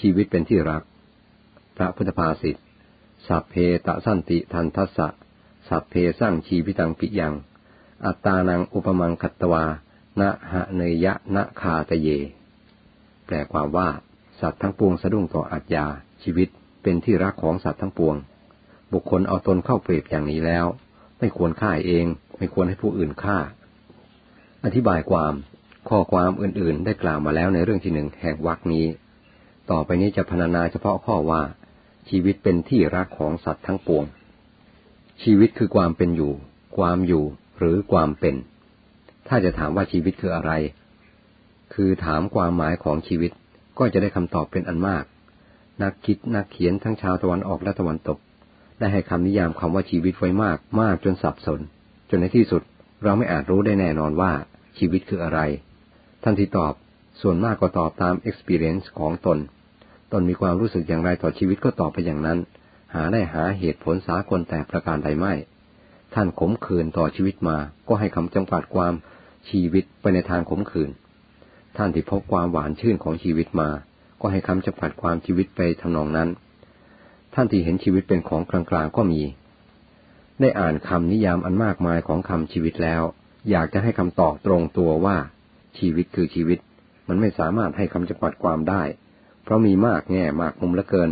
ชีวิตเป็นที่รัก พระพุทธภาษิตสัพเพตะสันติทันทัสสะสัพเพสร้างชีวิตังปิยัง อัตตานังอุปมังคัตวานะหะเนยะนะคาตเย แปลความว่า สัตว์ทั้งปวงสะดุ้งต่ออาจยาชีวิตเป็นที่รักของสัตว์ทั้งปวง บุคคลเอาตนเข้าเปรียบอย่างนี้แล้ว ไม่ควรฆ่าเอง ไม่ควรให้ผู้อื่นฆ่า อธิบายความ ข้อความอื่นๆได้กล่าวมาแล้วในเรื่องที่หนึ่งแห่งวรรคนี้ ต่อไปนี้จะพรรณนาเฉพาะข้อว่า ชีวิตเป็นที่รักของสัตว์ทั้งปวง ชีวิตคือความเป็นอยู่ ความอยู่หรือความเป็น ถ้าจะถามว่าชีวิตคืออะไร คือถามความหมายของชีวิตก็จะได้คำตอบเป็นอันมาก นักคิดนักเขียนทั้งชาวตะวันออกและตะวันตก ได้ให้คำนิยามคำว่าชีวิตไว้มากมากจนสับสน จนในที่สุดเราไม่อาจรู้ได้แน่นอนว่าชีวิตคืออะไร ท่านที่ตอบส่วนมากก็ตอบตาม experience ของตน ตนมีความรู้สึกอย่างไรต่อชีวิตก็ตอบไปอย่างนั้น หาได้หาเหตุผลสากลแต่ประการใดไม่ ท่านขมขื่นต่อชีวิตมา ก็ให้คำจำกัดความชีวิตไปในทางขมขื่น ท่านที่พบความหวานชื่นของชีวิตมา ก็ให้คำจำกัดความชีวิตไปทำนองนั้น ท่านที่เห็นชีวิตเป็นของกลางๆก็มี ได้อ่านคำนิยามอันมากมายของคำชีวิตแล้ว อยากจะให้คำตอบตรงตัวว่า ชีวิตคือชีวิต มันไม่สามารถให้คำจำกัดความได้ เพราะมีมากแง่มากมุมละเกิน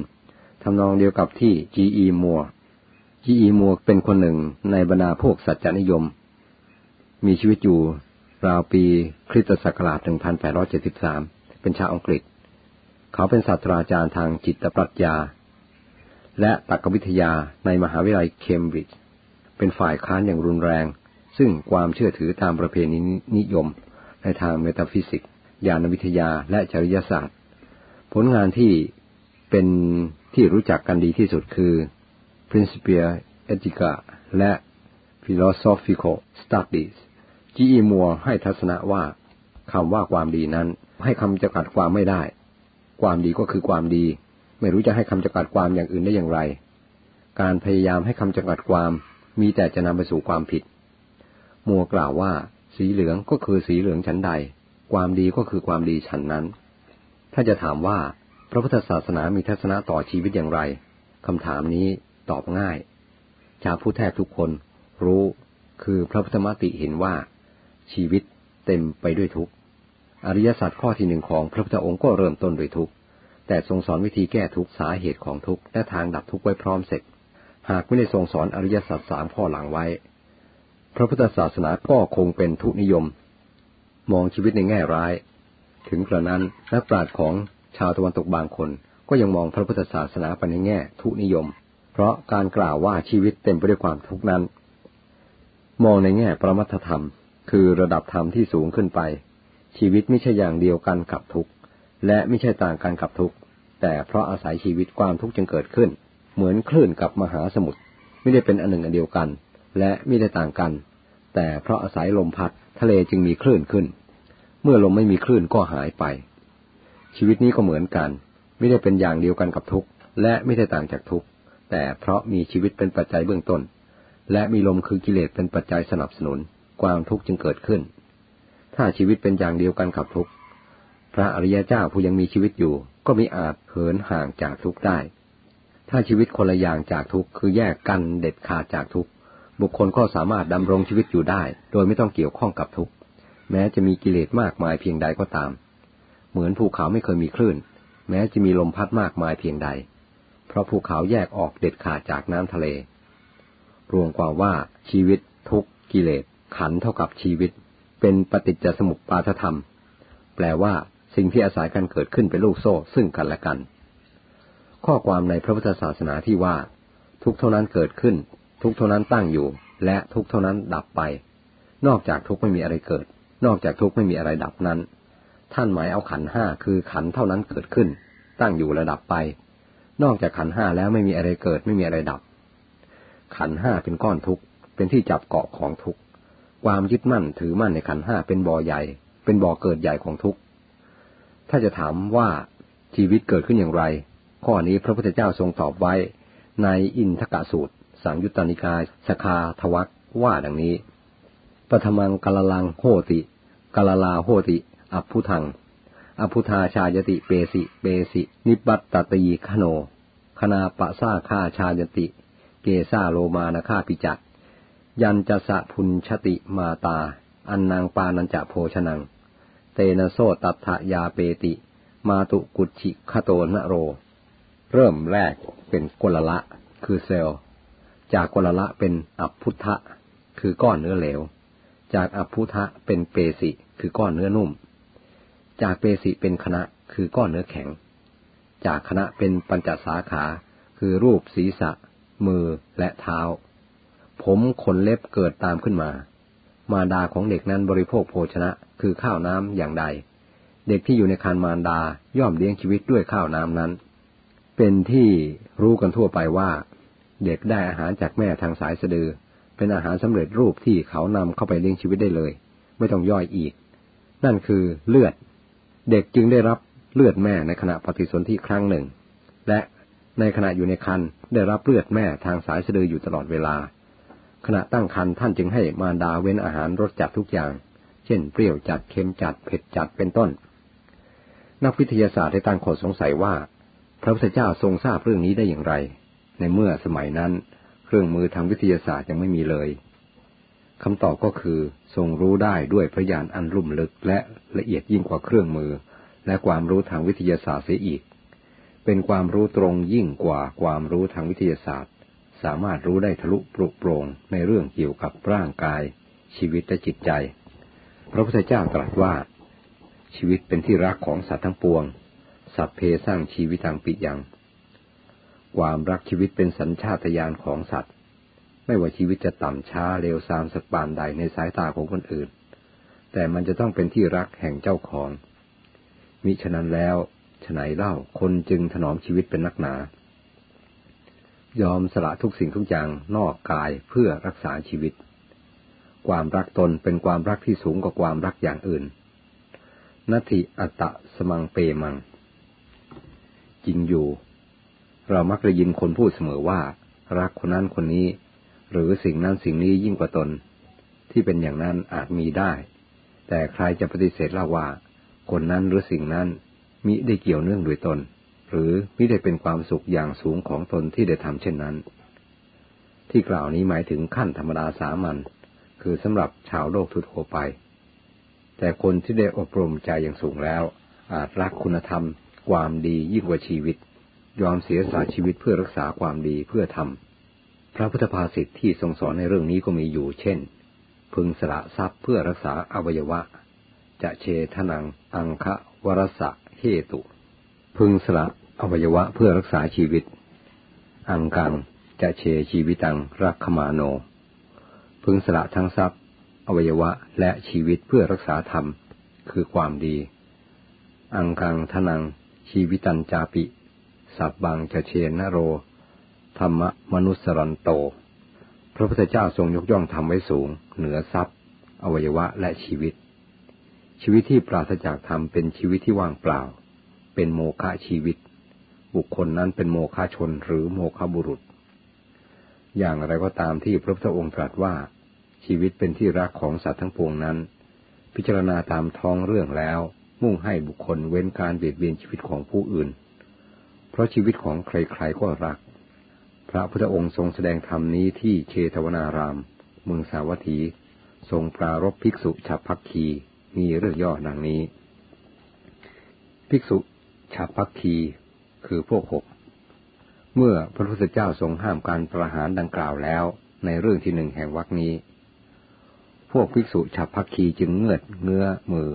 ทำนองเดียวกับที่ G.E. Moore G.E. Moore เป็นคนหนึ่งในบรรดาพวกสัจจนิยม มีชีวิตอยู่ราวปีคริสตศักราช 1873 เป็นชาวอังกฤษ เขาเป็นศาสตราจารย์ทางจิตปรัชญา และตรรกวิทยาในมหาวิทยาลัยเคมบริดจ์ เป็นฝ่ายค้านอย่างรุนแรง ซึ่งความเชื่อถือตามประเพณีนิยม ในทางเมตาฟิสิกส์ ยานวิทยาและจริยศาสตร์ ผลงานที่เป็นที่รู้จักกันดีที่สุดคือ Principia Ethica และ Philosophical Studies G.E. Moore ให้ทัศนะว่าคำว่าความดีนั้น ให้คำจำกัดความไม่ได้ ความดีก็คือความดี ไม่รู้จะให้คำจำกัดความอย่างอื่นได้อย่างไร การพยายามให้คำจำกัดความมีแต่จะนำไปสู่ความผิด มัวกล่าวว่า สีเหลืองก็คือสีเหลืองชั้นใด ความดีก็คือความดีชั้นนั้น ถ้าจะถามว่าพระพุทธศาสนามีทัศนะต่อชีวิตอย่างไรคำถามนี้ตอบง่าย ชาวผู้แทบทุกคนรู้คือพระพุทธมติเห็นว่า ชีวิตเต็มไปด้วยทุกข์ อริยสัจข้อที่หนึ่งของพระพุทธองค์ก็เริ่มต้นด้วยทุกข์ แต่ทรงสอนวิธีแก้ทุกข์สาเหตุของทุกข์และทางดับทุกข์ไว้พร้อมเสร็จ หากไม่ได้ทรงสอนอริยสัจสามข้อหลังไว้ พระพุทธศาสนาก็คงเป็นทุนิยม มองชีวิตในแง่ร้าย ถึงกระนั้นนักปราชญ์ของชาวตะวันตกบางคน ก็ยังมองพระพุทธศาสนาไปในแง่ทุนิยม เพราะการกล่าวว่าชีวิตเต็มไปด้วยความทุกข์นั้น มองในแง่ประมัตธรรม คือระดับธรรมที่สูงขึ้นไป ชีวิตไม่ใช่อย่างเดียวกันกับทุกข์และไม่ใช่ต่างกันกับทุกข์แต่เพราะอาศัยชีวิตความทุกข์จึงเกิดขึ้น เหมือนคลื่นกับมหาสมุทรไม่ได้เป็นอันหนึ่งอันเดียวกัน และไม่ได้ต่างกัน แต่เพราะอาศัยลมพัดทะเลจึงมีคลื่นขึ้น เมื่อลมไม่มีคลื่นก็หายไป ชีวิตนี้ก็เหมือนกัน ไม่ได้เป็นอย่างเดียวกันกับทุกข์ และไม่ได้ต่างจากทุกข์ แต่เพราะมีชีวิตเป็นปัจจัยเบื้องต้น และมีลมคือกิเลสเป็นปัจจัยสนับสนุน ความทุกข์จึงเกิดขึ้น ถ้าชีวิตเป็นอย่างเดียวกันกับทุกข์ พระอริยเจ้าผู้ยังมีชีวิตอยู่ ก็มีอาจเหินห่างจากทุกข์ได้ ถ้าชีวิตคนละอย่างจากทุกข์คือแยกกันเด็ดขาดจากทุกข์บุคคลก็สามารถดำรงชีวิตอยู่ได้ โดยไม่ต้องเกี่ยวข้องกับทุกข์ แม้จะมีกิเลสมากมายเพียงใดก็ตาม เหมือนภูเขาไม่เคยมีคลื่น แม้จะมีลมพัดมากมายเพียงใด เพราะภูเขาแยกออกเด็ดขาดจากน้ำทะเล รวมความว่าชีวิต ทุกกิเลส ขันเท่ากับชีวิต เป็นปฏิจจสมุปบาทธรรม แปลว่าสิ่งที่อาศัยกันเกิดขึ้นเป็นลูกโซ่ซึ่งกันและกัน ข้อความในพระพุทธศาสนาที่ว่า ทุกเท่านั้นเกิดขึ้น ทุกเท่านั้นตั้งอยู่ และทุกเท่านั้นดับไป นอกจากทุกไม่มีอะไรเกิด นอกจากทุกข์ไม่มีอะไรดับนั้น ท่านหมายเอาขันห้าคือขันเท่านั้นเกิดขึ้น ตั้งอยู่ระดับไป นอกจากขันห้าแล้วไม่มีอะไรเกิดไม่มีอะไรดับ ขันห้าเป็นก้อนทุกข์เป็นที่จับเกาะของทุกข์ความยึดมั่นถือมั่นในขันห้าเป็นบ่อใหญ่ เป็นบ่อเกิดใหญ่ของทุกข์ถ้าจะถามว่าชีวิตเกิดขึ้นอย่างไร ข้อนี้พระพุทธเจ้าทรงตอบไว้ ในอินทกะสูตร สังยุตตานิกายสคาทวักว่าดังนี้ ปฐมังกาลังโหติกาลาโหติ อัพพุทังอภุธาชายติเปสิเปสิ นิบัตตตีคโน คณาปะซาฆาชายติ เกซาโลมานาฆาปิจักยันจะสะพุนชติมาตา อันนางปานันจะโพชนัง เตนะโซตัทยาเปติ มาตุกุชิคโตนโร เริ่มแรกเป็นกลละ คือเซลจากกลละเป็นอัพุทธะ คือก้อนเนื้อเหลว จากอัพุทะเป็นเปสิคือก้อนเนื้อนุ่ม จากเปสิเป็นคณะคือก้อนเนื้อแข็ง จากคณะเป็นปัญจสาขา คือรูปศีรษะ มือและเท้า ผมขนเล็บเกิดตามขึ้นมา มารดาของเด็กนั้นบริโภคโภชนะคือข้าวน้ำอย่างใด เด็กที่อยู่ในครรภ์มารดาย่อมเลี้ยงชีวิตด้วยข้าวน้ำนั้น เป็นที่รู้กันทั่วไปว่า เด็กได้อาหารจากแม่ทางสายสะดือ เป็นอาหารสำเร็จรูปที่เขานำเข้าไปเลี้ยงชีวิตได้เลย ไม่ต้องย่อยอีก นั่นคือเลือด เด็กจึงได้รับเลือดแม่ในขณะปฏิสนธิครั้งหนึ่ง และในขณะอยู่ในครรภ์ได้รับเลือดแม่ทางสายสะดืออยู่ตลอดเวลา ขณะตั้งครรภ์ท่านจึงให้มารดาเว้นอาหารรสจัดทุกอย่าง เช่น เปรี้ยวจัดเค็มจัดเผ็ดจัดเป็นต้น นักวิทยาศาสตร์ได้ตั้งข้อสงสัยว่า พระพุทธเจ้าทรงทราบเรื่องนี้ได้อย่างไร ในเมื่อสมัยนั้น เครื่องมือทางวิทยาศาสตร์ยังไม่มีเลยคำตอบก็คือทรงรู้ได้ด้วยพระญาณอันลุ่มลึกและละเอียดยิ่งกว่าเครื่องมือ และความรู้ทางวิทยาศาสตร์เสียอีก เป็นความรู้ตรงยิ่งกว่าความรู้ทางวิทยาศาสตร์ สามารถรู้ได้ทะลุปลุโปร่งในเรื่องเกี่ยวกับร่างกาย ชีวิตและจิตใจ พระพุทธเจ้าตรัสว่า ชีวิตเป็นที่รักของสัตว์ทั้งปวง สัพเพสร้างชีวิตทางปิยัง ความรักชีวิตเป็นสัญชาตญาณของสัตว์ ไม่ว่าชีวิตจะต่ำช้าเร็วซามสักปานใดในสายตาของคนอื่น แต่มันจะต้องเป็นที่รักแห่งเจ้าของ มิฉะนั้นแล้วฉไหนเล่าคนจึงถนอมชีวิตเป็นนักหนา ยอมสละทุกสิ่งทุกอย่างนอกกายเพื่อรักษาชีวิต ความรักตนเป็นความรักที่สูงกว่าความรักอย่างอื่นนัตถิอัตตะสมังเปมังจริงอยู่ เรามักได้ยินคนพูดเสมอว่า รักคนนั้นคนนี้ หรือสิ่งนั้นสิ่งนี้ยิ่งกว่าตน ที่เป็นอย่างนั้นอาจมีได้ แต่ใครจะปฏิเสธเล่าว่า คนนั้นหรือสิ่งนั้นมิได้เกี่ยวเนื่องโดยตน หรือมิได้เป็นความสุขอย่างสูงของตนที่ได้ทำเช่นนั้น ที่กล่าวนี้หมายถึงขั้นธรรมดาสามัญคือสำหรับชาวโลกทั่วไป แต่คนที่ได้อบรมใจอย่างสูงแล้ว อาจรักคุณธรรม ความดียิ่งกว่าชีวิต ยอมเสียสละชีวิตเพื่อรักษาความดีเพื่อทำพระพุทธภาษิตที่ทรงสอนในเรื่องนี้ก็มีอยู่ เช่น พึงสละทรัพย์เพื่อรักษาอวัยวะ จะเชทนัง อังคะวรสะเหตุ พึงสละอวัยวะเพื่อรักษาชีวิต อังกัง จะเชชีวิตังรักขมาโน พึงสละทั้งทรัพย์ อวัยวะและชีวิตเพื่อรักษาธรรม คือความดี อังกังทนังชีวิตันจาปิ สับบังจะเชนโร ธรรมมนุสรันโต พระพุทธเจ้าทรงยกย่องธรรมไว้สูง เหนือทรัพย์ อวัยวะและชีวิต ชีวิตที่ปราศจากธรรมเป็นชีวิตที่ว่างเปล่า เป็นโมฆะชีวิต บุคคลนั้นเป็นโมฆะชนหรือโมฆะบุรุษ อย่างไรก็ตามที่พระพุทธองค์ตรัสว่า ชีวิตเป็นที่รักของสัตว์ทั้งปวงนั้น พิจารณาตามท้องเรื่องแล้วมุ่งให้บุคคลเว้นการเบียดเบียนชีวิตของผู้อื่น เพราะชีวิตของใครๆก็รัก พระพุทธองค์ทรงแสดงธรรมนี้ที่เชตวนาราม เมืองสาวัตถี ทรงปรารบภิกษุฉับพักคีมีเรื่องย่อดังนี้ ภิกษุชาพักคีคือพวกหก เมื่อพระพุทธเจ้าทรงห้ามการประหารดังกล่าวแล้วในเรื่องที่หนึ่งแห่งวรคนี้ พวกภิกษุชาพักคีจึงเงือดเงื้อมือ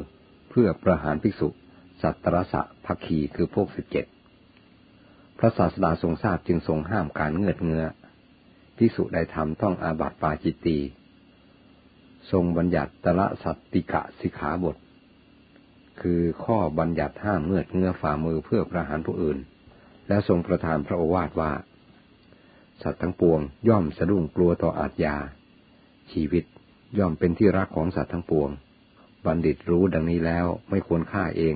เพื่อประหารภิกษุสัตตรสะพักคีคือพวกสิบเจ็ด พระศาสดาทรงทราบจึงทรงห้ามการเงือดเงื้อภิกษุใดทำต้องอาบัติปาจิตตีทรงบัญญัติตละสัตติกะสิขาบท คือข้อบัญญัติห้ามเงือดเงื้อฝ่ามือเพื่อประหารผู้อื่น และทรงประทานพระโอวาทว่า สัตว์ทั้งปวงย่อมสะดุ้งกลัวต่ออาทยา ชีวิตย่อมเป็นที่รักของสัตว์ทั้งปวง บัณฑิตรู้ดังนี้แล้วไม่ควรฆ่าเอง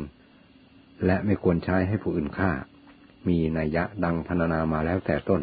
และไม่ควรใช้ให้ผู้อื่นฆ่า มีนัยยะดังพรรณนามาแล้วแต่ต้น